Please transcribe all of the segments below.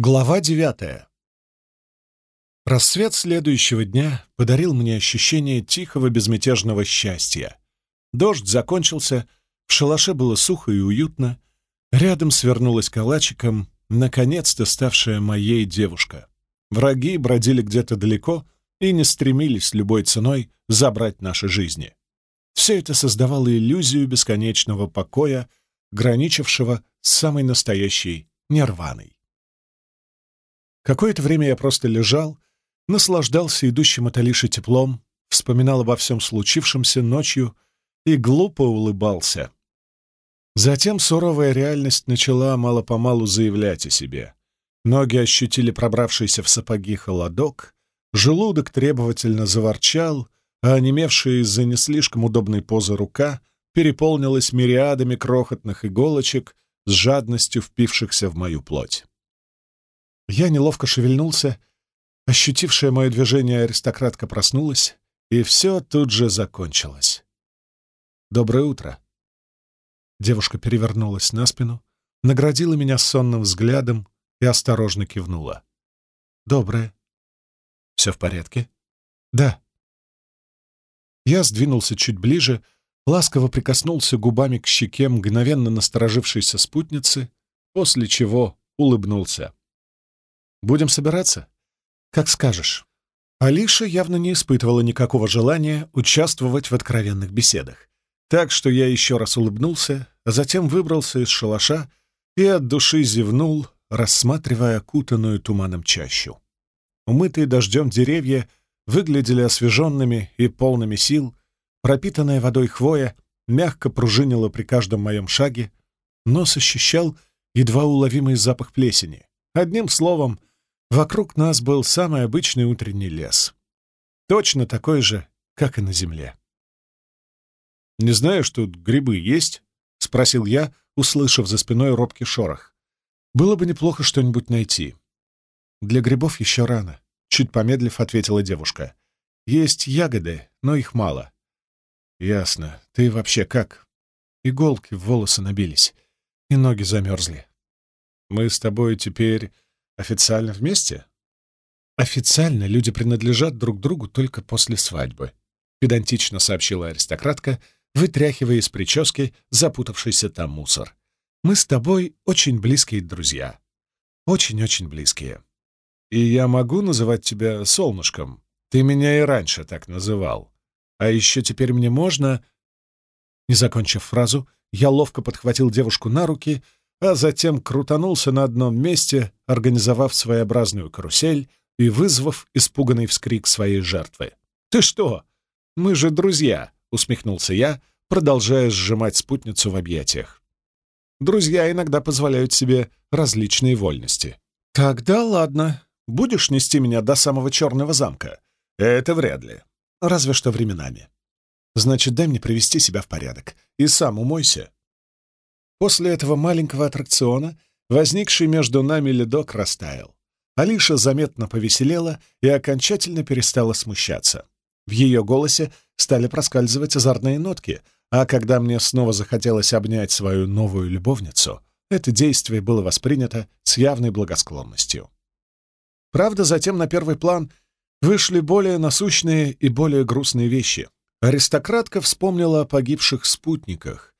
Глава девятая. Рассвет следующего дня подарил мне ощущение тихого безмятежного счастья. Дождь закончился, в шалаше было сухо и уютно, рядом свернулась калачиком, наконец-то ставшая моей девушка. Враги бродили где-то далеко и не стремились любой ценой забрать наши жизни. Все это создавало иллюзию бесконечного покоя, граничившего с самой настоящей нирваной. Какое-то время я просто лежал, наслаждался идущим от Алиши теплом, вспоминал обо всем случившемся ночью и глупо улыбался. Затем суровая реальность начала мало-помалу заявлять о себе. Ноги ощутили пробравшийся в сапоги холодок, желудок требовательно заворчал, а онемевшая из-за не слишком удобной позы рука переполнилась мириадами крохотных иголочек с жадностью впившихся в мою плоть. Я неловко шевельнулся, ощутившая мое движение аристократка проснулась, и все тут же закончилось. «Доброе утро!» Девушка перевернулась на спину, наградила меня сонным взглядом и осторожно кивнула. «Доброе. Все в порядке?» «Да». Я сдвинулся чуть ближе, ласково прикоснулся губами к щеке мгновенно насторожившейся спутницы, после чего улыбнулся. Будем собираться? Как скажешь. Алиша явно не испытывала никакого желания участвовать в откровенных беседах. Так что я еще раз улыбнулся, а затем выбрался из шалаша и от души зевнул, рассматривая окутанную туманом чащу. Умытые дождем деревья выглядели освеженными и полными сил, пропитанная водой хвоя мягко пружинила при каждом моем шаге, нос ощущал едва уловимый запах плесени. Одним словом, Вокруг нас был самый обычный утренний лес. Точно такой же, как и на земле. «Не знаешь, тут грибы есть?» — спросил я, услышав за спиной робкий шорох. «Было бы неплохо что-нибудь найти». «Для грибов еще рано», — чуть помедлив ответила девушка. «Есть ягоды, но их мало». «Ясно. Ты вообще как?» Иголки в волосы набились, и ноги замерзли. «Мы с тобой теперь Официально вместе? Официально люди принадлежат друг другу только после свадьбы, педантично сообщила аристократка, вытряхивая из прически запутавшийся там мусор. Мы с тобой очень близкие друзья. Очень-очень близкие. И я могу называть тебя солнышком. Ты меня и раньше так называл. А еще теперь мне можно... Не закончив фразу, я ловко подхватил девушку на руки а затем крутанулся на одном месте, организовав своеобразную карусель и вызвав испуганный вскрик своей жертвы. «Ты что? Мы же друзья!» — усмехнулся я, продолжая сжимать спутницу в объятиях. Друзья иногда позволяют себе различные вольности. «Тогда ладно. Будешь нести меня до самого черного замка?» «Это вряд ли. Разве что временами. Значит, дай мне привести себя в порядок. И сам умойся. После этого маленького аттракциона возникший между нами ледок растаял. Алиша заметно повеселела и окончательно перестала смущаться. В ее голосе стали проскальзывать озорные нотки, а когда мне снова захотелось обнять свою новую любовницу, это действие было воспринято с явной благосклонностью. Правда, затем на первый план вышли более насущные и более грустные вещи. Аристократка вспомнила о погибших спутниках,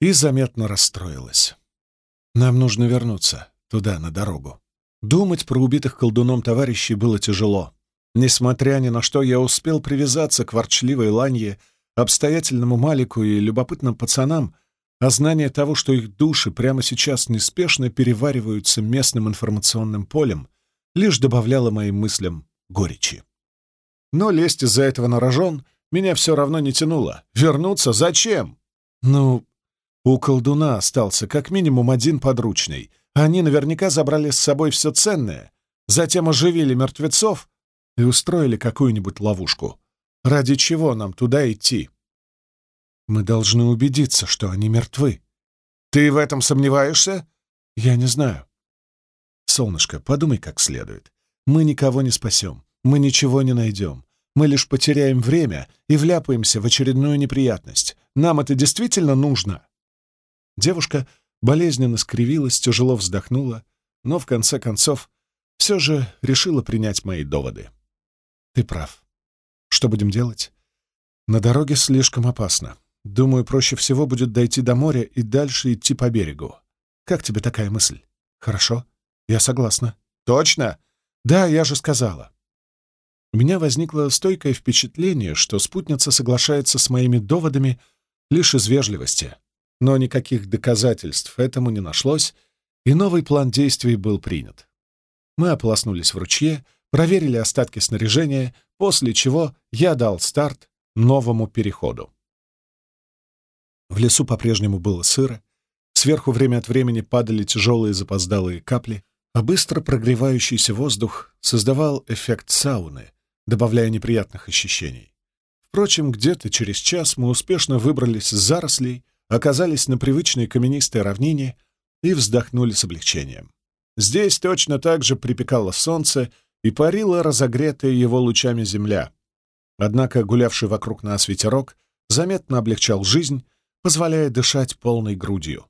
и заметно расстроилась. Нам нужно вернуться туда, на дорогу. Думать про убитых колдуном товарищей было тяжело. Несмотря ни на что, я успел привязаться к ворчливой Ланье, обстоятельному Малику и любопытным пацанам, а знание того, что их души прямо сейчас неспешно перевариваются местным информационным полем, лишь добавляло моим мыслям горечи. Но лезть из-за этого на рожон меня все равно не тянуло. Вернуться зачем? Ну, у колдуна остался как минимум один подручный. Они наверняка забрали с собой все ценное, затем оживили мертвецов и устроили какую-нибудь ловушку. Ради чего нам туда идти? Мы должны убедиться, что они мертвы. Ты в этом сомневаешься? Я не знаю. Солнышко, подумай как следует. Мы никого не спасем, мы ничего не найдем. Мы лишь потеряем время и вляпаемся в очередную неприятность. Нам это действительно нужно? Девушка болезненно скривилась, тяжело вздохнула, но в конце концов все же решила принять мои доводы. Ты прав. Что будем делать? На дороге слишком опасно. Думаю, проще всего будет дойти до моря и дальше идти по берегу. Как тебе такая мысль? Хорошо, я согласна. Точно? Да, я же сказала. У меня возникло стойкое впечатление, что спутница соглашается с моими доводами лишь из вежливости. Но никаких доказательств этому не нашлось, и новый план действий был принят. Мы ополоснулись в ручье, проверили остатки снаряжения, после чего я дал старт новому переходу. В лесу по-прежнему было сыро, сверху время от времени падали тяжелые запоздалые капли, а быстро прогревающийся воздух создавал эффект сауны, добавляя неприятных ощущений. Впрочем, где-то через час мы успешно выбрались с зарослей, оказались на привычной каменистой равнине и вздохнули с облегчением. Здесь точно так же припекало солнце и парила разогретая его лучами земля. Однако гулявший вокруг нас ветерок заметно облегчал жизнь, позволяя дышать полной грудью.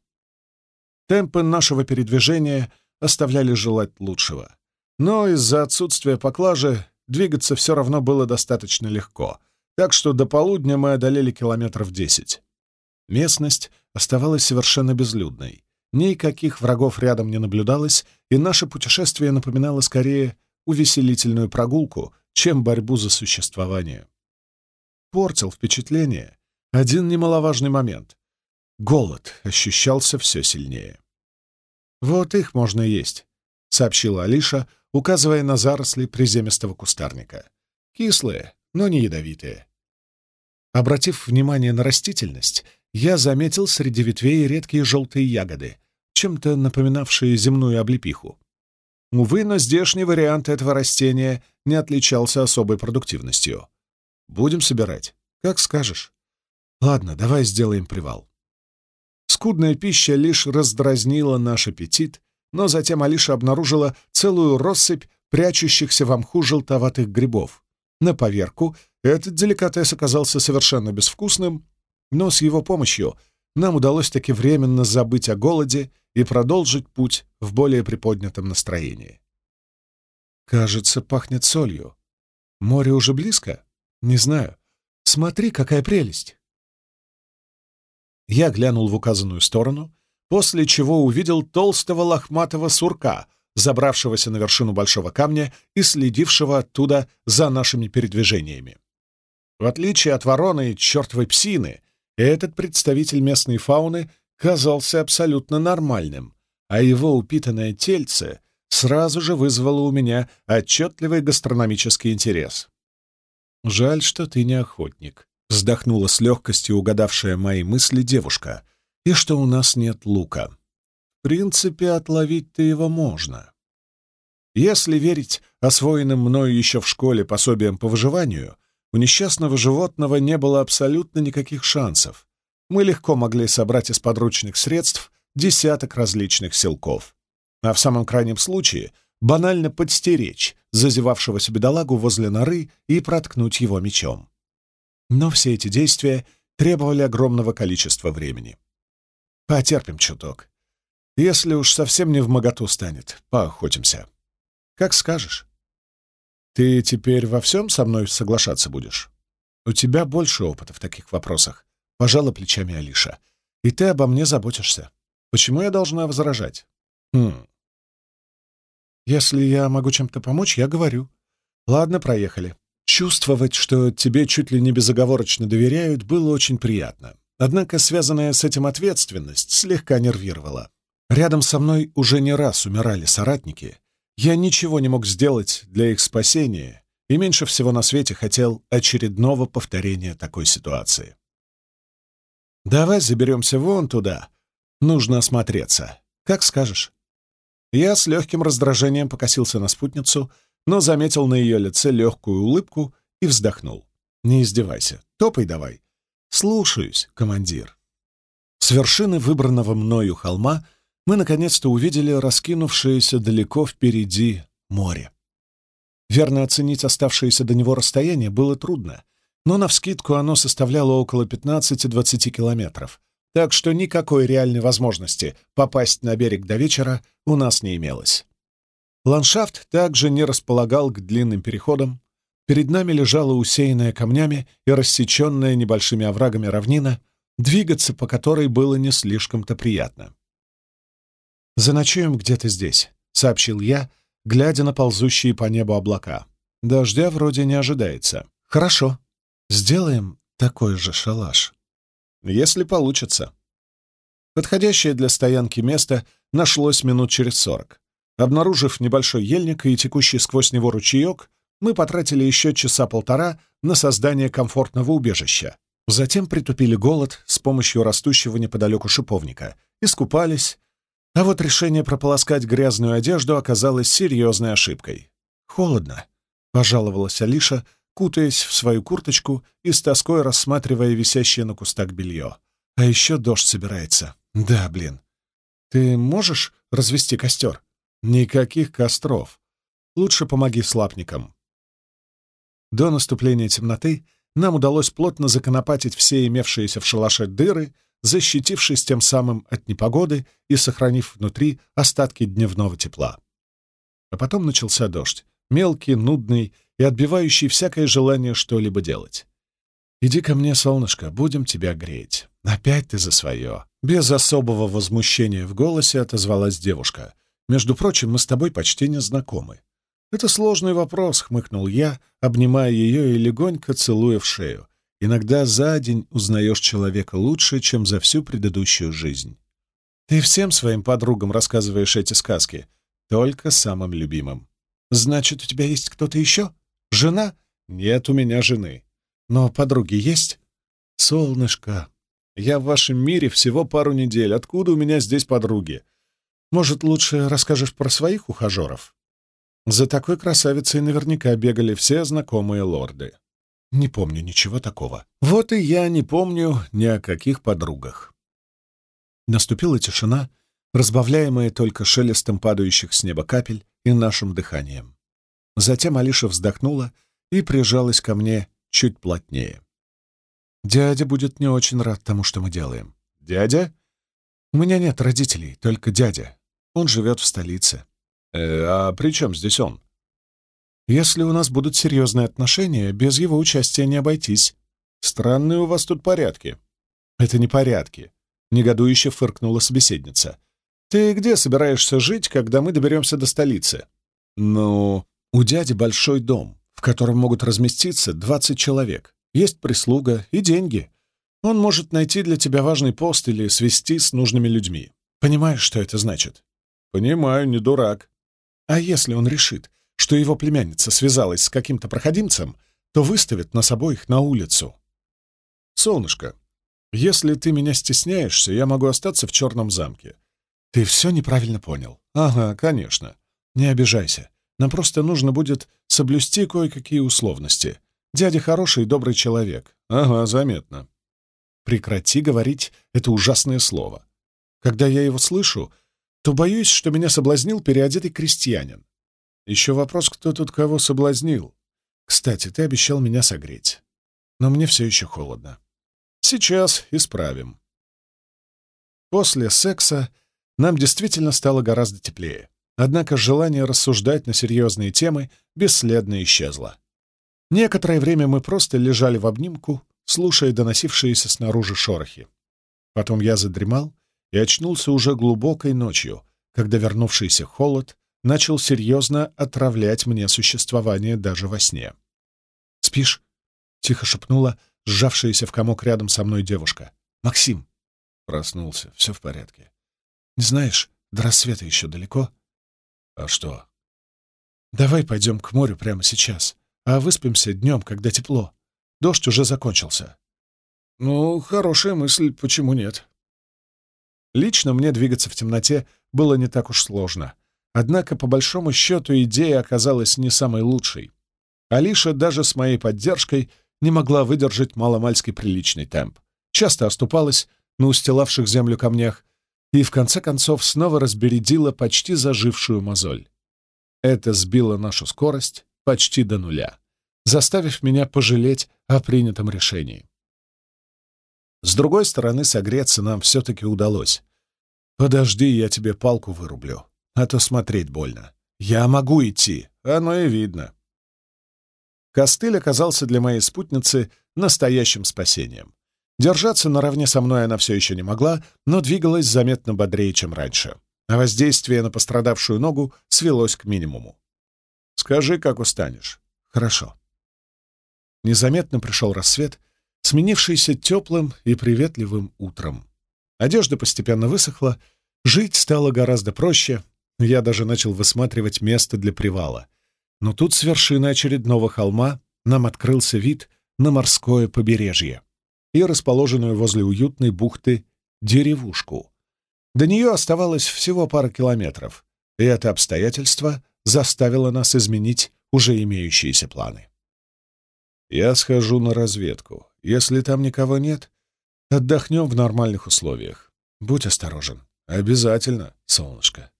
Темпы нашего передвижения оставляли желать лучшего. Но из-за отсутствия поклажи двигаться все равно было достаточно легко, так что до полудня мы одолели километров десять. Местность оставалась совершенно безлюдной. Никаких врагов рядом не наблюдалось, и наше путешествие напоминало скорее увеселительную прогулку, чем борьбу за существование. Портил впечатление один немаловажный момент. Голод ощущался все сильнее. «Вот их можно есть», — сообщила Алиша, указывая на заросли приземистого кустарника. «Кислые, но не ядовитые». Обратив внимание на растительность, я заметил среди ветвей редкие желтые ягоды, чем-то напоминавшие земную облепиху. Увы, но здешний вариант этого растения не отличался особой продуктивностью. Будем собирать. Как скажешь. Ладно, давай сделаем привал. Скудная пища лишь раздразнила наш аппетит, но затем Алиша обнаружила целую россыпь прячущихся в мху желтоватых грибов. На поверку этот деликатес оказался совершенно безвкусным, но с его помощью нам удалось таки временно забыть о голоде и продолжить путь в более приподнятом настроении. Кажется, пахнет солью. Море уже близко? Не знаю. Смотри, какая прелесть! Я глянул в указанную сторону, после чего увидел толстого лохматого сурка, забравшегося на вершину большого камня и следившего оттуда за нашими передвижениями. В отличие от вороны и чертовой псины, этот представитель местной фауны казался абсолютно нормальным, а его упитанное тельце сразу же вызвало у меня отчетливый гастрономический интерес. «Жаль, что ты не охотник», — вздохнула с легкостью угадавшая мои мысли девушка, «и что у нас нет лука. В принципе, отловить-то его можно». Если верить освоенным мною еще в школе пособиям по выживанию, у несчастного животного не было абсолютно никаких шансов. Мы легко могли собрать из подручных средств десяток различных селков. А в самом крайнем случае банально подстеречь зазевавшегося бедолагу возле норы и проткнуть его мечом. Но все эти действия требовали огромного количества времени. Потерпим чуток. Если уж совсем не в моготу станет, поохотимся. Как скажешь. Ты теперь во всем со мной соглашаться будешь? У тебя больше опыта в таких вопросах, — пожала плечами Алиша. И ты обо мне заботишься. Почему я должна возражать? Хм. Если я могу чем-то помочь, я говорю. Ладно, проехали. Чувствовать, что тебе чуть ли не безоговорочно доверяют, было очень приятно. Однако связанная с этим ответственность слегка нервировала. Рядом со мной уже не раз умирали соратники. Я ничего не мог сделать для их спасения и меньше всего на свете хотел очередного повторения такой ситуации. «Давай заберемся вон туда. Нужно осмотреться. Как скажешь». Я с легким раздражением покосился на спутницу — но заметил на ее лице легкую улыбку и вздохнул. «Не издевайся. Топай давай». «Слушаюсь, командир». С вершины выбранного мною холма мы наконец-то увидели раскинувшееся далеко впереди море. Верно оценить оставшееся до него расстояние было трудно, но навскидку оно составляло около 15-20 километров, так что никакой реальной возможности попасть на берег до вечера у нас не имелось. Ландшафт также не располагал к длинным переходам. Перед нами лежала усеянная камнями и рассеченная небольшими оврагами равнина, двигаться по которой было не слишком-то приятно. «Заночуем где-то здесь», — сообщил я, глядя на ползущие по небу облака. «Дождя вроде не ожидается». «Хорошо. Сделаем такой же шалаш». «Если получится». Подходящее для стоянки место нашлось минут через сорок. Обнаружив небольшой ельник и текущий сквозь него ручеек, мы потратили еще часа полтора на создание комфортного убежища. Затем притупили голод с помощью растущего неподалеку шиповника, искупались, а вот решение прополоскать грязную одежду оказалось серьезной ошибкой. «Холодно», — пожаловалась Алиша, кутаясь в свою курточку и с тоской рассматривая висящее на кустах белье. «А еще дождь собирается. Да, блин. Ты можешь развести костер?» «Никаких костров. Лучше помоги слапникам». До наступления темноты нам удалось плотно законопатить все имевшиеся в шалаше дыры, защитившись тем самым от непогоды и сохранив внутри остатки дневного тепла. А потом начался дождь, мелкий, нудный и отбивающий всякое желание что-либо делать. «Иди ко мне, солнышко, будем тебя греть. Опять ты за свое». Без особого возмущения в голосе отозвалась девушка. «Между прочим, мы с тобой почти не знакомы. «Это сложный вопрос», — хмыкнул я, обнимая ее и легонько целуя в шею. «Иногда за день узнаешь человека лучше, чем за всю предыдущую жизнь. Ты всем своим подругам рассказываешь эти сказки, только самым любимым. Значит, у тебя есть кто-то еще? Жена? Нет у меня жены. Но подруги есть? Солнышко, я в вашем мире всего пару недель. Откуда у меня здесь подруги? Может, лучше расскажешь про своих ухажеров?» За такой красавицей наверняка бегали все знакомые лорды. Не помню ничего такого. Вот и я не помню ни о каких подругах. Наступила тишина, разбавляемая только шелестом падающих с неба капель и нашим дыханием. Затем Алиша вздохнула и прижалась ко мне чуть плотнее. «Дядя будет не очень рад тому, что мы делаем». «Дядя?» «У меня нет родителей, только дядя. Он живет в столице. Э, а при чем здесь он? Если у нас будут серьезные отношения, без его участия не обойтись. Странные у вас тут порядки. Это не порядки, негодующе фыркнула собеседница. Ты где собираешься жить, когда мы доберемся до столицы? Ну, у дяди большой дом, в котором могут разместиться 20 человек. Есть прислуга и деньги. Он может найти для тебя важный пост или свести с нужными людьми. Понимаешь, что это значит? Понимаю, не дурак. А если он решит, что его племянница связалась с каким-то проходимцем, то выставит нас обоих на улицу. Солнышко, если ты меня стесняешься, я могу остаться в черном замке. Ты все неправильно понял. Ага, конечно. Не обижайся. Нам просто нужно будет соблюсти кое-какие условности. Дядя хороший и добрый человек. Ага, заметно. Прекрати говорить это ужасное слово. Когда я его слышу, то боюсь, что меня соблазнил переодетый крестьянин. Еще вопрос, кто тут кого соблазнил. Кстати, ты обещал меня согреть. Но мне все еще холодно. Сейчас исправим. После секса нам действительно стало гораздо теплее. Однако желание рассуждать на серьезные темы бесследно исчезло. Некоторое время мы просто лежали в обнимку, слушая доносившиеся снаружи шорохи. Потом я задремал, и очнулся уже глубокой ночью, когда вернувшийся холод начал серьезно отравлять мне существование даже во сне. «Спишь?» — тихо шепнула сжавшаяся в комок рядом со мной девушка. «Максим!» Проснулся. Все в порядке. «Не знаешь, до рассвета еще далеко?» «А что?» «Давай пойдем к морю прямо сейчас, а выспимся днем, когда тепло. Дождь уже закончился». «Ну, хорошая мысль, почему нет?» Лично мне двигаться в темноте было не так уж сложно. Однако, по большому счету, идея оказалась не самой лучшей. Алиша даже с моей поддержкой не могла выдержать маломальский приличный темп. Часто оступалась на устилавших землю камнях и, в конце концов, снова разбередила почти зажившую мозоль. Это сбило нашу скорость почти до нуля, заставив меня пожалеть о принятом решении. С другой стороны, согреться нам все-таки удалось. «Подожди, я тебе палку вырублю, а то смотреть больно». «Я могу идти, оно и видно». Костыль оказался для моей спутницы настоящим спасением. Держаться наравне со мной она все еще не могла, но двигалась заметно бодрее, чем раньше, а воздействие на пострадавшую ногу свелось к минимуму. «Скажи, как устанешь». «Хорошо». Незаметно пришел рассвет, сменившийся теплым и приветливым утром. Одежда постепенно высохла, жить стало гораздо проще, я даже начал высматривать место для привала. Но тут с вершины очередного холма нам открылся вид на морское побережье и расположенную возле уютной бухты деревушку. До нее оставалось всего пара километров, и это обстоятельство заставило нас изменить уже имеющиеся планы. «Я схожу на разведку. Если там никого нет, отдохнем в нормальных условиях. Будь осторожен. Обязательно, солнышко».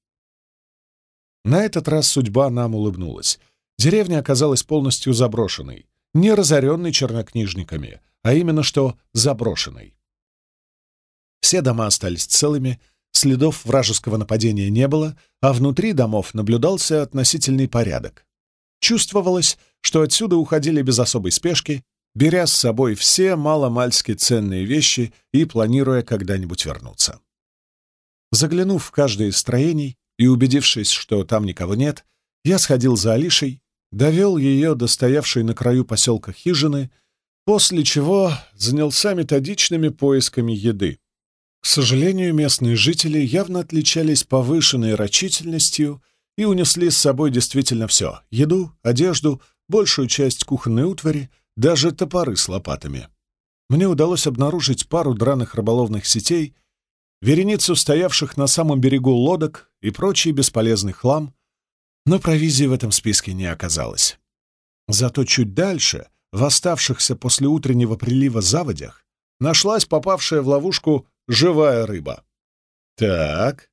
На этот раз судьба нам улыбнулась. Деревня оказалась полностью заброшенной, не разоренной чернокнижниками, а именно что заброшенной. Все дома остались целыми, следов вражеского нападения не было, а внутри домов наблюдался относительный порядок. Чувствовалось, что отсюда уходили без особой спешки, беря с собой все маломальски ценные вещи и планируя когда-нибудь вернуться. Заглянув в каждое из строений и убедившись, что там никого нет, я сходил за Алишей, довел ее до стоявшей на краю поселка хижины после чего занялся методичными поисками еды. К сожалению, местные жители явно отличались повышенной рачительностью и унесли с собой действительно все — еду, одежду, большую часть кухонной утвари, даже топоры с лопатами. Мне удалось обнаружить пару драных рыболовных сетей, вереницу стоявших на самом берегу лодок и прочий бесполезный хлам, но провизии в этом списке не оказалось. Зато чуть дальше — в оставшихся после утреннего прилива заводях нашлась попавшая в ловушку живая рыба. Так.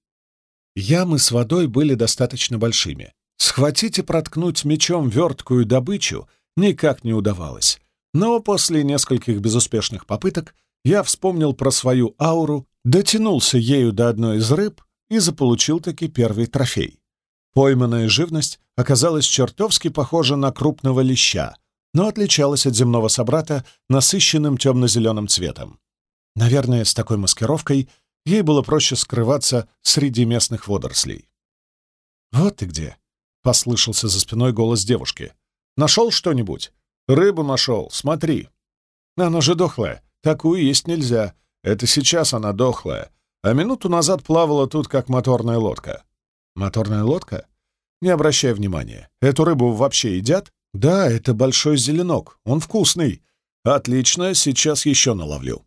Ямы с водой были достаточно большими. Схватить и проткнуть мечом верткую добычу никак не удавалось. Но после нескольких безуспешных попыток я вспомнил про свою ауру, дотянулся ею до одной из рыб и заполучил таки первый трофей. Пойманная живность оказалась чертовски похожа на крупного леща, но отличалась от земного собрата насыщенным темно-зеленым цветом. Наверное, с такой маскировкой ей было проще скрываться среди местных водорослей. «Вот ты где!» — послышался за спиной голос девушки. «Нашел что-нибудь?» «Рыбу нашел, смотри!» «Она же дохлая, такую есть нельзя. Это сейчас она дохлая, а минуту назад плавала тут, как моторная лодка». «Моторная лодка?» «Не обращай внимания. Эту рыбу вообще едят?» «Да, это большой зеленок. Он вкусный. Отлично, сейчас еще наловлю».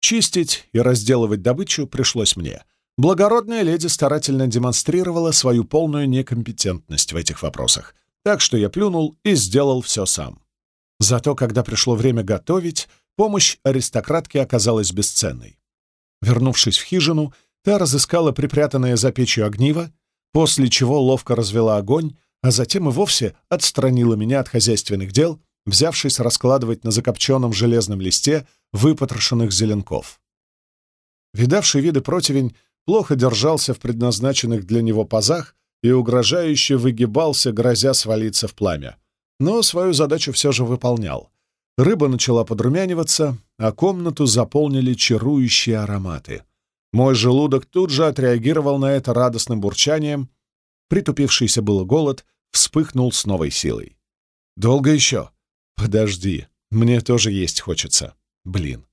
Чистить и разделывать добычу пришлось мне. Благородная леди старательно демонстрировала свою полную некомпетентность в этих вопросах, так что я плюнул и сделал все сам. Зато, когда пришло время готовить, помощь аристократки оказалась бесценной. Вернувшись в хижину, та разыскала припрятанное за печью огниво, после чего ловко развела огонь, а затем и вовсе отстранила меня от хозяйственных дел, взявшись раскладывать на закопченном железном листе выпотрошенных зеленков. Видавший виды противень плохо держался в предназначенных для него пазах и угрожающе выгибался, грозя свалиться в пламя. Но свою задачу все же выполнял. Рыба начала подрумяниваться, а комнату заполнили чарующие ароматы. Мой желудок тут же отреагировал на это радостным бурчанием, Притупившийся было голод вспыхнул с новой силой. «Долго еще?» «Подожди, мне тоже есть хочется. Блин».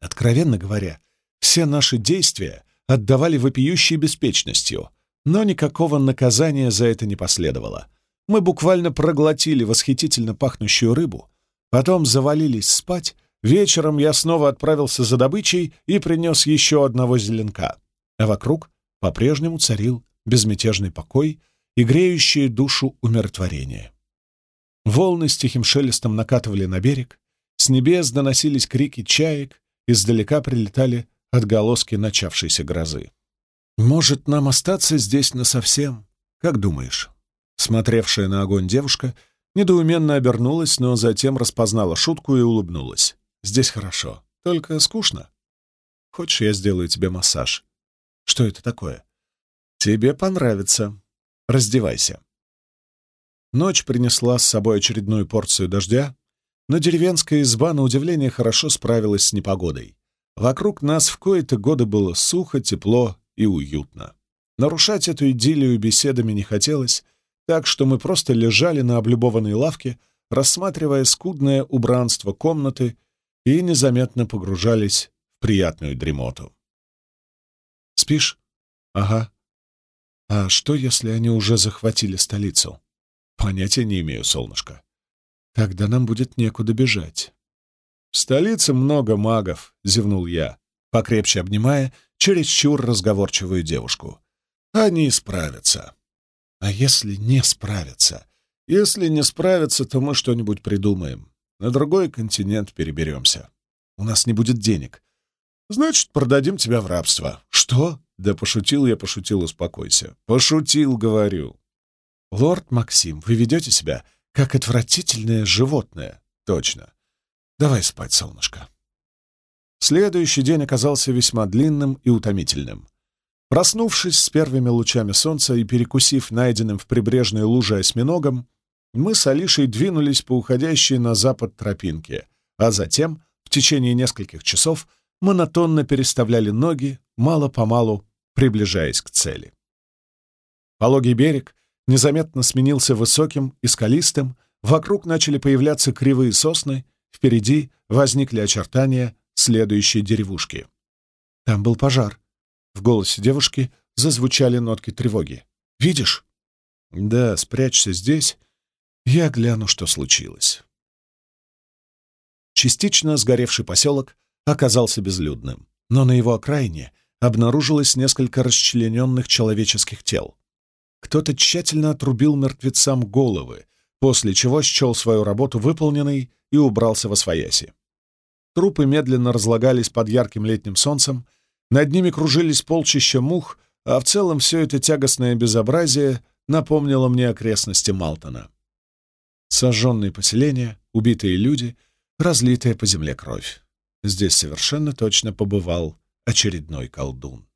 Откровенно говоря, все наши действия отдавали вопиющей беспечностью, но никакого наказания за это не последовало. Мы буквально проглотили восхитительно пахнущую рыбу, потом завалились спать, вечером я снова отправился за добычей и принес еще одного зеленка, а вокруг по-прежнему царил безмятежный покой и греющее душу умиротворение. Волны с тихим шелестом накатывали на берег, с небес доносились крики чаек, издалека прилетали отголоски начавшейся грозы. «Может, нам остаться здесь насовсем? Как думаешь?» Смотревшая на огонь девушка недоуменно обернулась, но затем распознала шутку и улыбнулась. «Здесь хорошо, только скучно. Хочешь, я сделаю тебе массаж?» «Что это такое?» «Тебе понравится». Раздевайся». Ночь принесла с собой очередную порцию дождя, но деревенская изба, на удивление, хорошо справилась с непогодой. Вокруг нас в кои-то годы было сухо, тепло и уютно. Нарушать эту идиллию беседами не хотелось, так что мы просто лежали на облюбованной лавке, рассматривая скудное убранство комнаты и незаметно погружались в приятную дремоту. «Спишь?» «Ага». «А что, если они уже захватили столицу?» «Понятия не имею, солнышко». «Тогда нам будет некуда бежать». «В столице много магов», — зевнул я, покрепче обнимая чересчур разговорчивую девушку. «Они справятся». «А если не справятся?» «Если не справятся, то мы что-нибудь придумаем. На другой континент переберемся. У нас не будет денег. Значит, продадим тебя в рабство». «Что?» «Да пошутил я, пошутил, успокойся». «Пошутил, говорю». «Лорд Максим, вы ведете себя как отвратительное животное». «Точно. Давай спать, солнышко». Следующий день оказался весьма длинным и утомительным. Проснувшись с первыми лучами солнца и перекусив найденным в прибрежной луже осьминогом, мы с Алишей двинулись по уходящей на запад тропинке, а затем, в течение нескольких часов, монотонно переставляли ноги, мало-помалу приближаясь к цели. Пологий берег незаметно сменился высоким и скалистым, вокруг начали появляться кривые сосны, впереди возникли очертания следующей деревушки. Там был пожар. В голосе девушки зазвучали нотки тревоги. «Видишь?» «Да, спрячься здесь. Я гляну, что случилось». Частично сгоревший поселок оказался безлюдным, но на его окраине обнаружилось несколько расчлененных человеческих тел. Кто-то тщательно отрубил мертвецам головы, после чего счел свою работу выполненной и убрался во свояси. Трупы медленно разлагались под ярким летним солнцем, над ними кружились полчища мух, а в целом все это тягостное безобразие напомнило мне окрестности Малтона. Сожженные поселения, убитые люди, разлитая по земле кровь. Здесь совершенно точно побывал очередной колдун.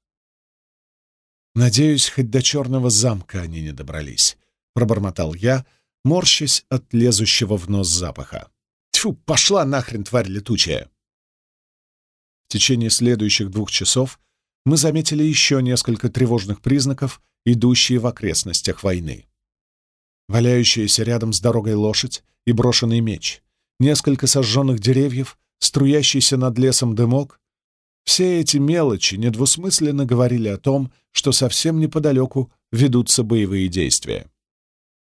«Надеюсь, хоть до черного замка они не добрались», — пробормотал я, морщась от лезущего в нос запаха. «Тьфу, пошла нахрен, тварь летучая!» В течение следующих двух часов мы заметили еще несколько тревожных признаков, идущие в окрестностях войны. Валяющаяся рядом с дорогой лошадь и брошенный меч, несколько сожженных деревьев, струящийся над лесом дымок, все эти мелочи недвусмысленно говорили о том, что совсем неподалеку ведутся боевые действия.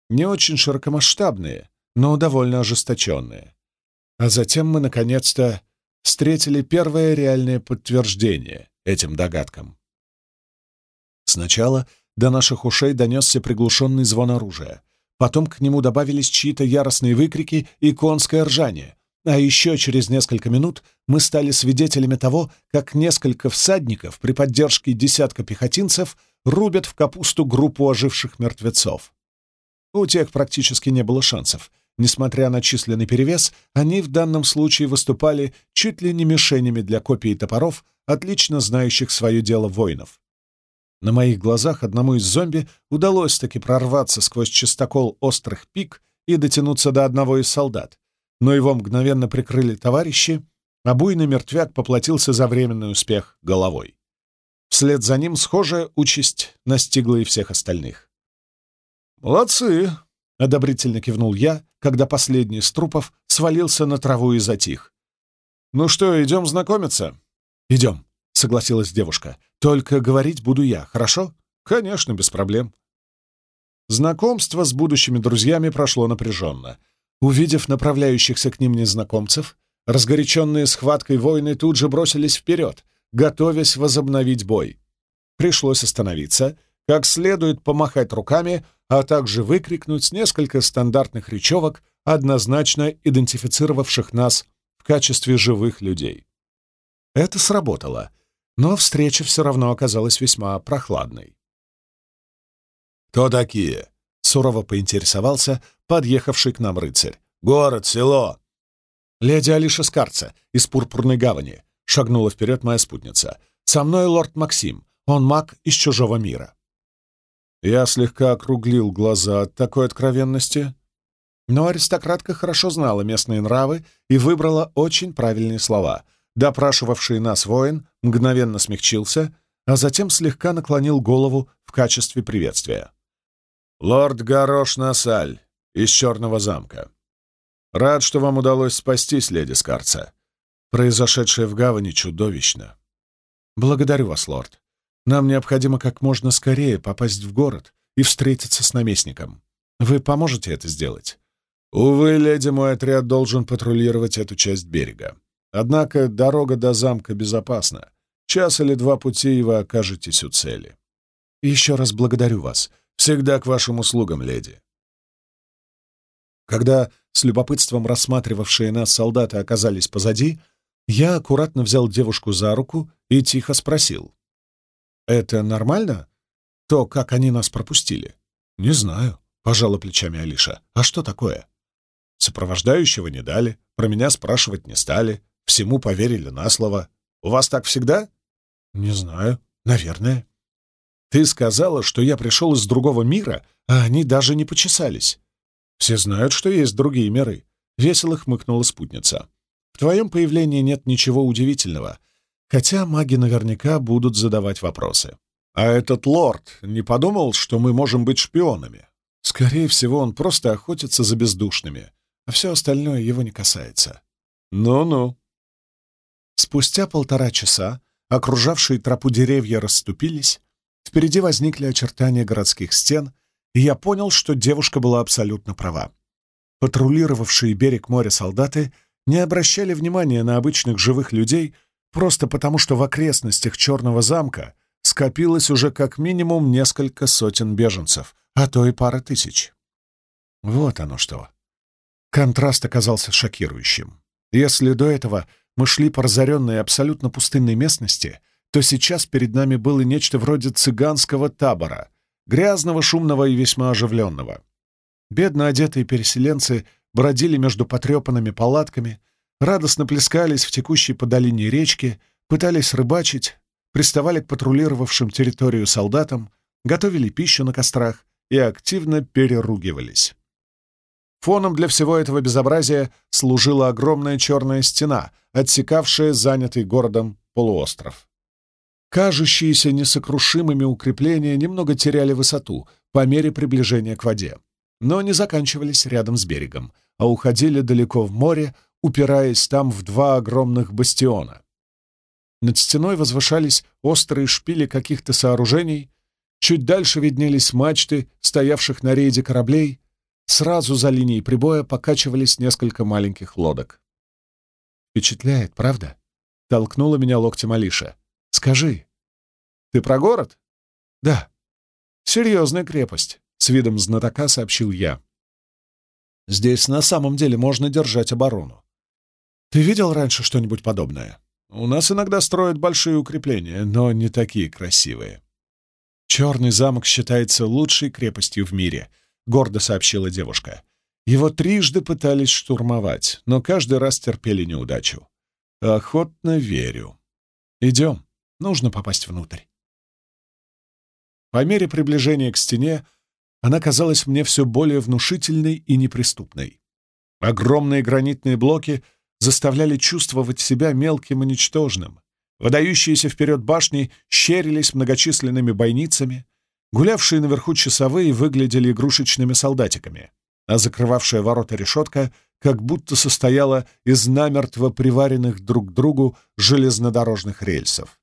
Не очень широкомасштабные, но довольно ожесточенные. А затем мы, наконец-то, встретили первое реальное подтверждение этим догадкам. Сначала до наших ушей донесся приглушенный звон оружия, потом к нему добавились чьи-то яростные выкрики и конское ржание, а еще через несколько минут мы стали свидетелями того, как несколько всадников при поддержке десятка пехотинцев рубят в капусту группу оживших мертвецов. У тех практически не было шансов. Несмотря на численный перевес, они в данном случае выступали чуть ли не мишенями для копий топоров, отлично знающих свое дело воинов. На моих глазах одному из зомби удалось таки прорваться сквозь чистокол острых пик и дотянуться до одного из солдат, но его мгновенно прикрыли товарищи, а буйный мертвяк поплатился за временный успех головой. Вслед за ним схожая участь настигла и всех остальных. «Молодцы!» — одобрительно кивнул я, когда последний из трупов свалился на траву и затих. «Ну что, идем знакомиться?» «Идем», — согласилась девушка. «Только говорить буду я, хорошо?» «Конечно, без проблем». Знакомство с будущими друзьями прошло напряженно — Увидев направляющихся к ним незнакомцев, разгоряченные схваткой воины тут же бросились вперед, готовясь возобновить бой. Пришлось остановиться, как следует помахать руками, а также выкрикнуть несколько стандартных речевок, однозначно идентифицировавших нас в качестве живых людей. Это сработало, но встреча все равно оказалась весьма прохладной. «Кто такие?» сурово поинтересовался подъехавший к нам рыцарь. «Город, село!» «Леди Алиша Скарца из Пурпурной гавани», — шагнула вперед моя спутница. «Со мной лорд Максим, он маг из чужого мира». Я слегка округлил глаза от такой откровенности, но аристократка хорошо знала местные нравы и выбрала очень правильные слова. Допрашивавший нас воин мгновенно смягчился, а затем слегка наклонил голову в качестве приветствия. «Лорд Горош Насаль из Черного замка. Рад, что вам удалось спастись, леди Скарца. Произошедшее в гавани чудовищно. Благодарю вас, лорд. Нам необходимо как можно скорее попасть в город и встретиться с наместником. Вы поможете это сделать? Увы, леди, мой отряд должен патрулировать эту часть берега. Однако дорога до замка безопасна. Час или два пути, и вы окажетесь у цели. Еще раз благодарю вас. Всегда к вашим услугам, леди. Когда с любопытством рассматривавшие нас солдаты оказались позади, я аккуратно взял девушку за руку и тихо спросил. «Это нормально? То, как они нас пропустили?» «Не знаю», — пожала плечами Алиша. «А что такое?» Сопровождающего не дали, про меня спрашивать не стали, всему поверили на слово. У вас так всегда? Не знаю. Наверное. Ты сказала, что я пришел из другого мира, а они даже не почесались. Все знают, что есть другие миры. Весело хмыкнула спутница. В твоем появлении нет ничего удивительного, хотя маги наверняка будут задавать вопросы. А этот лорд не подумал, что мы можем быть шпионами? Скорее всего, он просто охотится за бездушными, а все остальное его не касается. Ну-ну. Спустя полтора часа окружавшие тропу деревья расступились, впереди возникли очертания городских стен, и я понял, что девушка была абсолютно права. Патрулировавшие берег моря солдаты не обращали внимания на обычных живых людей просто потому, что в окрестностях Черного замка скопилось уже как минимум несколько сотен беженцев, а то и пара тысяч. Вот оно что. Контраст оказался шокирующим. Если до этого мы шли по разоренной абсолютно пустынной местности, то сейчас перед нами было нечто вроде цыганского табора, грязного, шумного и весьма оживленного. Бедно одетые переселенцы бродили между потрепанными палатками, радостно плескались в текущей по долине речки, пытались рыбачить, приставали к патрулировавшим территорию солдатам, готовили пищу на кострах и активно переругивались. Фоном для всего этого безобразия служила огромная черная стена, отсекавшая занятый городом полуостров. Кажущиеся несокрушимыми укрепления немного теряли высоту по мере приближения к воде, но не заканчивались рядом с берегом, а уходили далеко в море, упираясь там в два огромных бастиона. Над стеной возвышались острые шпили каких-то сооружений, чуть дальше виднелись мачты стоявших на рейде кораблей, Сразу за линией прибоя покачивались несколько маленьких лодок. «Впечатляет, правда?» — толкнула меня локтем Алиша. «Скажи, ты про город?» «Да». «Серьезная крепость», — с видом знатока сообщил я. «Здесь на самом деле можно держать оборону. Ты видел раньше что-нибудь подобное? У нас иногда строят большие укрепления, но не такие красивые. Черный замок считается лучшей крепостью в мире — гордо сообщила девушка. Его трижды пытались штурмовать, но каждый раз терпели неудачу. Охотно верю. Идем, нужно попасть внутрь. По мере приближения к стене она казалась мне все более внушительной и неприступной. Огромные гранитные блоки заставляли чувствовать себя мелким и ничтожным. Выдающиеся вперед башни щерились многочисленными бойницами, Гулявшие наверху часовые выглядели игрушечными солдатиками, а закрывавшая ворота решетка как будто состояла из намертво приваренных друг к другу железнодорожных рельсов.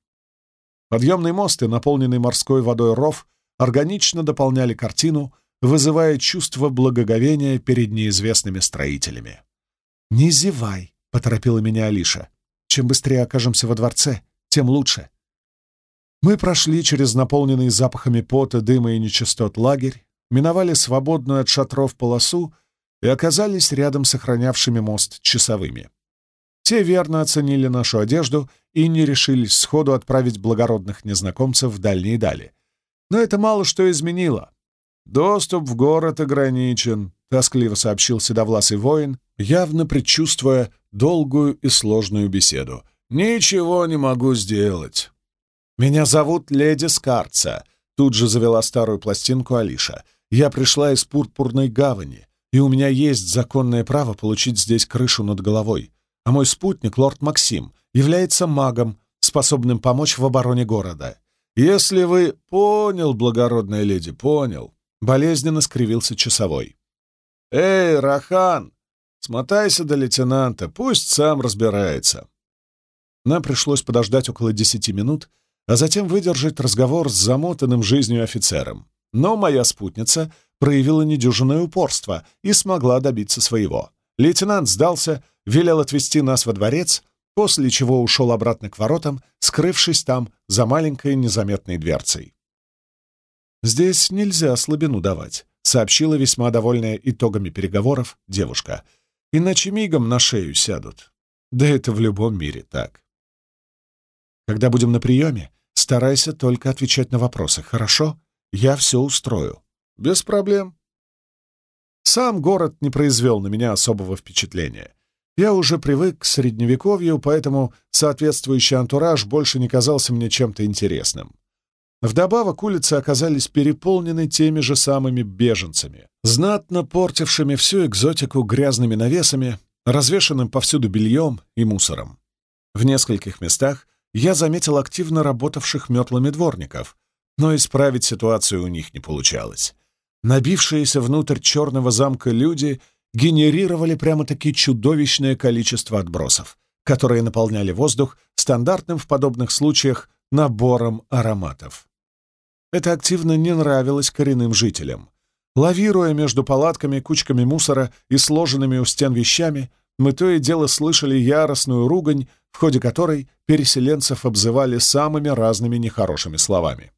Подъемный мост и наполненный морской водой ров органично дополняли картину, вызывая чувство благоговения перед неизвестными строителями. «Не зевай», — поторопила меня Алиша. «Чем быстрее окажемся во дворце, тем лучше. Мы прошли через наполненный запахами пота, дыма и нечистот лагерь, миновали свободную от шатров полосу и оказались рядом с охранявшими мост часовыми. Те верно оценили нашу одежду и не решились сходу отправить благородных незнакомцев в дальние дали. Но это мало что изменило. «Доступ в город ограничен», — тоскливо сообщил седовласый воин, явно предчувствуя долгую и сложную беседу. «Ничего не могу сделать». «Меня зовут леди Скарца», Тут же завела старую пластинку Алиша. «Я пришла из Пурпурной гавани, и у меня есть законное право получить здесь крышу над головой. А мой спутник, лорд Максим, является магом, способным помочь в обороне города. Если вы... Понял, благородная леди, понял. Болезненно скривился часовой. «Эй, Рахан, смотайся до лейтенанта, пусть сам разбирается». Нам пришлось подождать около десяти минут, а затем выдержать разговор с замотанным жизнью офицером. Но моя спутница проявила недюжинное упорство и смогла добиться своего. Лейтенант сдался, велел отвезти нас во дворец, после чего ушел обратно к воротам, скрывшись там за маленькой незаметной дверцей. «Здесь нельзя слабину давать», — сообщила весьма довольная итогами переговоров девушка. «Иначе мигом на шею сядут. Да это в любом мире так. Когда будем на приеме, старайся только отвечать на вопросы, хорошо? Я все устрою». «Без проблем». Сам город не произвел на меня особого впечатления. Я уже привык к средневековью, поэтому соответствующий антураж больше не казался мне чем-то интересным. Вдобавок улицы оказались переполнены теми же самыми беженцами, знатно портившими всю экзотику грязными навесами, развешанным повсюду бельем и мусором. В нескольких местах я заметил активно работавших метлами дворников, но исправить ситуацию у них не получалось. Набившиеся внутрь черного замка люди — генерировали прямо-таки чудовищное количество отбросов, которые наполняли воздух стандартным в подобных случаях набором ароматов. Это активно не нравилось коренным жителям. Лавируя между палатками, кучками мусора и сложенными у стен вещами, мы то и дело слышали яростную ругань, в ходе которой переселенцев обзывали самыми разными нехорошими словами.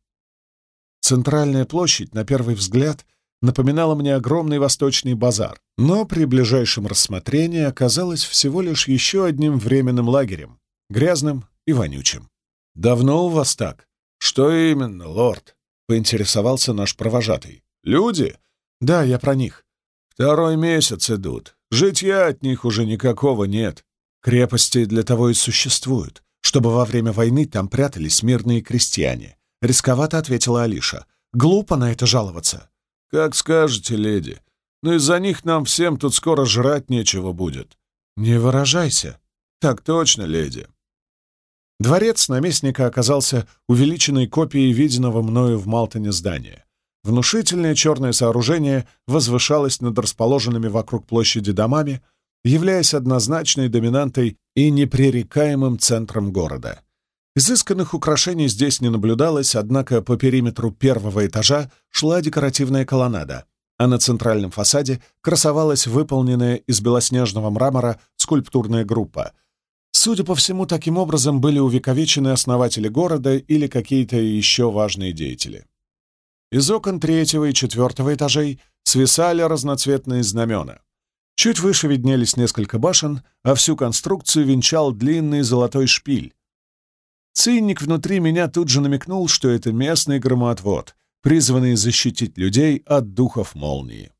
Центральная площадь, на первый взгляд, напоминала мне огромный восточный базар, но при ближайшем рассмотрении оказалась всего лишь еще одним временным лагерем, грязным и вонючим. «Давно у вас так?» «Что именно, лорд?» — поинтересовался наш провожатый. «Люди?» «Да, я про них». «Второй месяц идут. Житья от них уже никакого нет. Крепости для того и существуют, чтобы во время войны там прятались мирные крестьяне», — рисковато ответила Алиша. «Глупо на это жаловаться». «Как скажете, леди. Но из-за них нам всем тут скоро жрать нечего будет». «Не выражайся». «Так точно, леди». Дворец наместника оказался увеличенной копией виденного мною в Малтоне здания. Внушительное черное сооружение возвышалось над расположенными вокруг площади домами, являясь однозначной доминантой и непререкаемым центром города. Изысканных украшений здесь не наблюдалось, однако по периметру первого этажа шла декоративная колоннада, а на центральном фасаде красовалась выполненная из белоснежного мрамора скульптурная группа. Судя по всему, таким образом были увековечены основатели города или какие-то еще важные деятели. Из окон третьего и четвертого этажей свисали разноцветные знамена. Чуть выше виднелись несколько башен, а всю конструкцию венчал длинный золотой шпиль, Цинник внутри меня тут же намекнул, что это местный громоотвод, призванный защитить людей от духов молнии.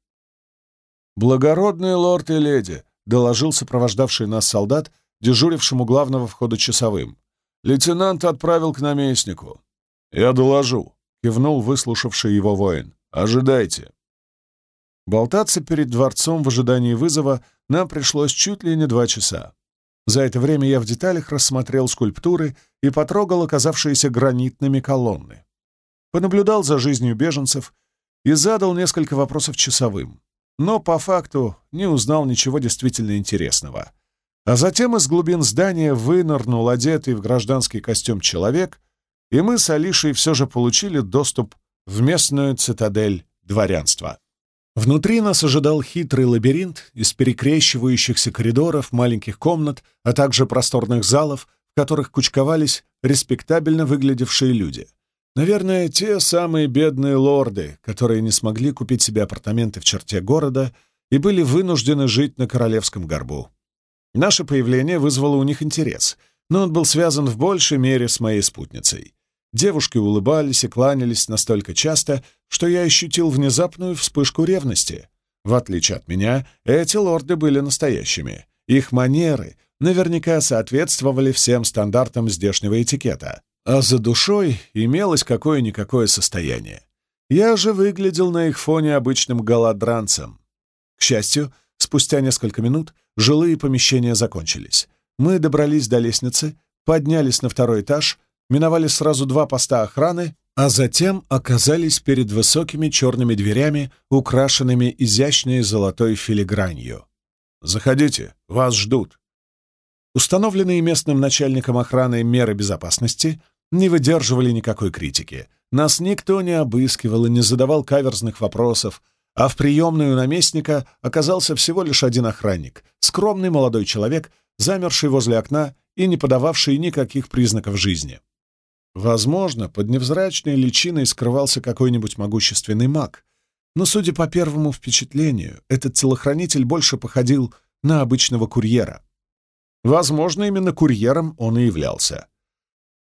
«Благородные лорд и леди», — доложил сопровождавший нас солдат, дежурившему главного входа часовым. «Лейтенант отправил к наместнику». «Я доложу», — кивнул выслушавший его воин. «Ожидайте». Болтаться перед дворцом в ожидании вызова нам пришлось чуть ли не два часа. За это время я в деталях рассмотрел скульптуры и потрогал оказавшиеся гранитными колонны. Понаблюдал за жизнью беженцев и задал несколько вопросов часовым, но по факту не узнал ничего действительно интересного. А затем из глубин здания вынырнул одетый в гражданский костюм человек, и мы с Алишей все же получили доступ в местную цитадель дворянства. Внутри нас ожидал хитрый лабиринт из перекрещивающихся коридоров, маленьких комнат, а также просторных залов, в которых кучковались респектабельно выглядевшие люди. Наверное, те самые бедные лорды, которые не смогли купить себе апартаменты в черте города и были вынуждены жить на королевском горбу. Наше появление вызвало у них интерес, но он был связан в большей мере с моей спутницей. Девушки улыбались и кланялись настолько часто, что я ощутил внезапную вспышку ревности. В отличие от меня, эти лорды были настоящими. Их манеры наверняка соответствовали всем стандартам здешнего этикета. а за душой имелось какое-никакое состояние. Я же выглядел на их фоне обычным голодранцем. К счастью, спустя несколько минут жилые помещения закончились. Мы добрались до лестницы, поднялись на второй этаж, миновали сразу два поста охраны, а затем оказались перед высокими черными дверями, украшенными изящной золотой филигранью. «Заходите, вас ждут». Установленные местным начальником охраны меры безопасности не выдерживали никакой критики. Нас никто не обыскивал и не задавал каверзных вопросов, а в приемную наместника оказался всего лишь один охранник, скромный молодой человек, замерший возле окна и не подававший никаких признаков жизни. Возможно, под невзрачной личиной скрывался какой-нибудь могущественный маг, но, судя по первому впечатлению, этот телохранитель больше походил на обычного курьера. Возможно, именно курьером он и являлся.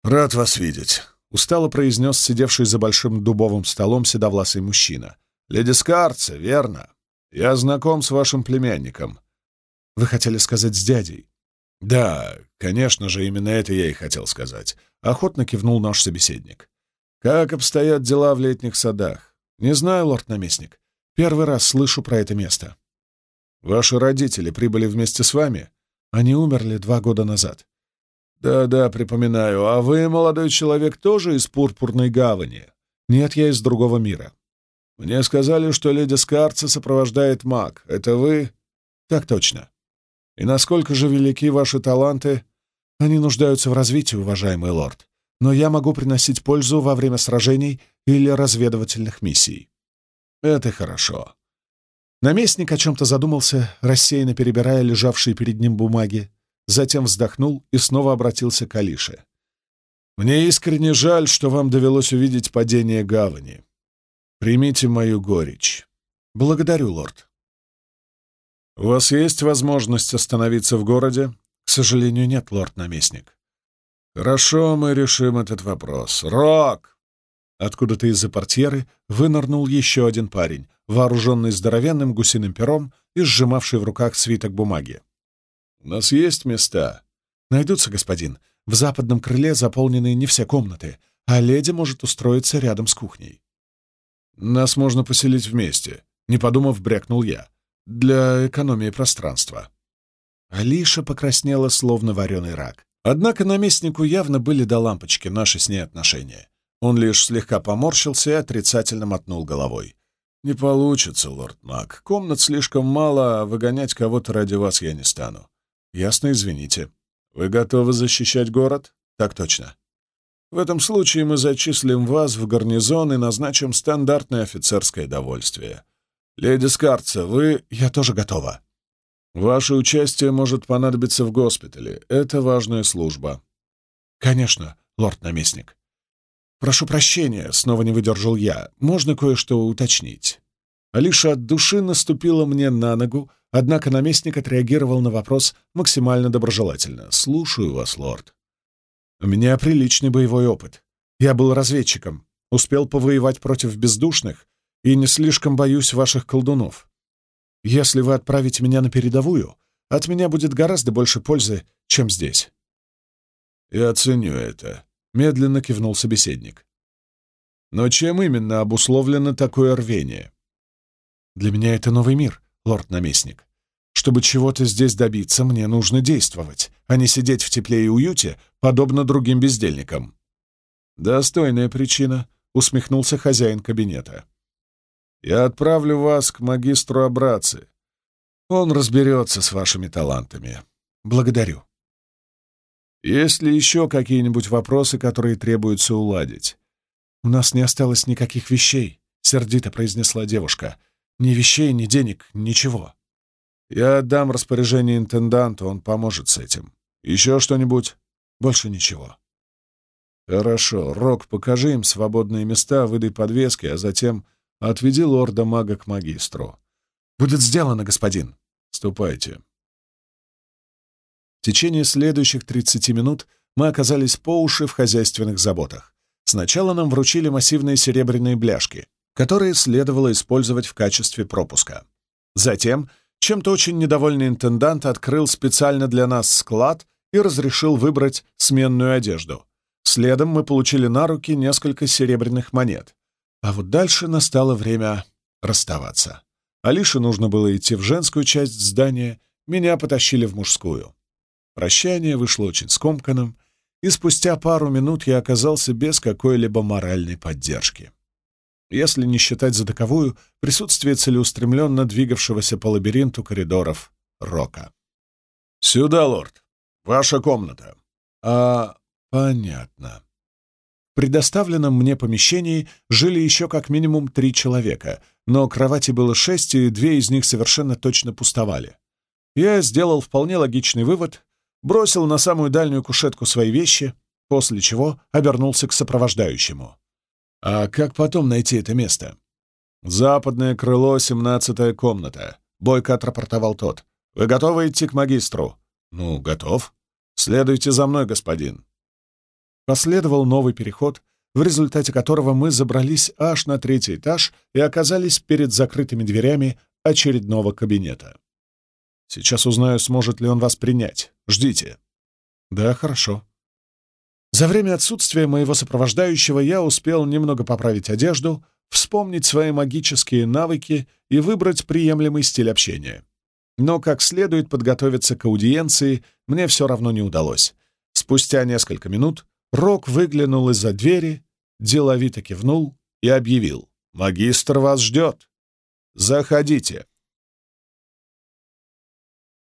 «Рад вас видеть», — устало произнес сидевший за большим дубовым столом седовласый мужчина. «Леди Скарца, верно? Я знаком с вашим племянником». «Вы хотели сказать с дядей?» «Да, конечно же, именно это я и хотел сказать», — охотно кивнул наш собеседник. «Как обстоят дела в летних садах?» «Не знаю, лорд-наместник. Первый раз слышу про это место». «Ваши родители прибыли вместе с вами?» «Они умерли два года назад». «Да-да, припоминаю. А вы, молодой человек, тоже из Пурпурной гавани?» «Нет, я из другого мира». «Мне сказали, что леди Скарца сопровождает маг. Это вы?» «Так точно». «И насколько же велики ваши таланты?» «Они нуждаются в развитии, уважаемый лорд. Но я могу приносить пользу во время сражений или разведывательных миссий». «Это хорошо». Наместник о чем-то задумался, рассеянно перебирая лежавшие перед ним бумаги затем вздохнул и снова обратился к Алише. «Мне искренне жаль, что вам довелось увидеть падение гавани. Примите мою горечь. Благодарю, лорд. У вас есть возможность остановиться в городе? К сожалению, нет, лорд-наместник. Хорошо, мы решим этот вопрос. Рок! Откуда-то из-за портьеры вынырнул еще один парень, вооруженный здоровенным гусиным пером и сжимавший в руках свиток бумаги. «У нас есть места?» «Найдутся, господин. В западном крыле заполнены не все комнаты, а леди может устроиться рядом с кухней». «Нас можно поселить вместе», — не подумав, брякнул я. «Для экономии пространства». Алиша покраснела, словно вареный рак. Однако наместнику явно были до лампочки наши с ней отношения. Он лишь слегка поморщился и отрицательно мотнул головой. «Не получится, лорд Мак. Комнат слишком мало, а выгонять кого-то ради вас я не стану. «Ясно, извините. Вы готовы защищать город?» «Так точно». «В этом случае мы зачислим вас в гарнизон и назначим стандартное офицерское довольствие. Леди Скарца, вы...» «Я тоже готова». «Ваше участие может понадобиться в госпитале. Это важная служба». «Конечно, лорд-наместник». «Прошу прощения», — снова не выдержал я. «Можно кое-что уточнить?» Алиша от души наступила мне на ногу, Однако наместник отреагировал на вопрос максимально доброжелательно. «Слушаю вас, лорд. У меня приличный боевой опыт. Я был разведчиком, успел повоевать против бездушных и не слишком боюсь ваших колдунов. Если вы отправите меня на передовую, от меня будет гораздо больше пользы, чем здесь». «Я ценю это», — медленно кивнул собеседник. «Но чем именно обусловлено такое рвение?» «Для меня это новый мир, лорд-наместник. Чтобы чего-то здесь добиться, мне нужно действовать, а не сидеть в тепле и уюте, подобно другим бездельникам». «Достойная причина», — усмехнулся хозяин кабинета. «Я отправлю вас к магистру Абраци. Он разберется с вашими талантами. Благодарю». «Есть ли еще какие-нибудь вопросы, которые требуется уладить?» «У нас не осталось никаких вещей», — сердито произнесла девушка. Ни вещей, ни денег, ничего. Я отдам распоряжение интенданту, он поможет с этим. Еще что-нибудь? Больше ничего. Хорошо. Рок, покажи им свободные места, выдай подвески, а затем отведи лорда-мага к магистру. Будет сделано, господин. Ступайте. В течение следующих 30 минут мы оказались по уши в хозяйственных заботах. Сначала нам вручили массивные серебряные бляшки, которые следовало использовать в качестве пропуска. Затем чем-то очень недовольный интендант открыл специально для нас склад и разрешил выбрать сменную одежду. Следом мы получили на руки несколько серебряных монет. А вот дальше настало время расставаться. Алише нужно было идти в женскую часть здания, меня потащили в мужскую. Прощание вышло очень скомканным, и спустя пару минут я оказался без какой-либо моральной поддержки. Если не считать за таковую присутствие целеустремленно двигавшегося по лабиринту коридоров Рока. «Сюда, лорд! Ваша комната!» «А, понятно». В предоставленном мне помещении жили еще как минимум три человека, но кровати было шесть, и две из них совершенно точно пустовали. Я сделал вполне логичный вывод, бросил на самую дальнюю кушетку свои вещи, после чего обернулся к сопровождающему. «А как потом найти это место?» «Западное крыло, семнадцатая комната», — бойко отрапортовал тот. «Вы готовы идти к магистру?» «Ну, готов. Следуйте за мной, господин». Последовал новый переход, в результате которого мы забрались аж на третий этаж и оказались перед закрытыми дверями очередного кабинета. Сейчас узнаю, сможет ли он вас принять. Ждите. Да, хорошо. За время отсутствия моего сопровождающего я успел немного поправить одежду, вспомнить свои магические навыки и выбрать приемлемый стиль общения. Но как следует подготовиться к аудиенции мне все равно не удалось. Спустя несколько минут Рок выглянул из-за двери, деловито кивнул и объявил «Магистр вас ждет! Заходите!»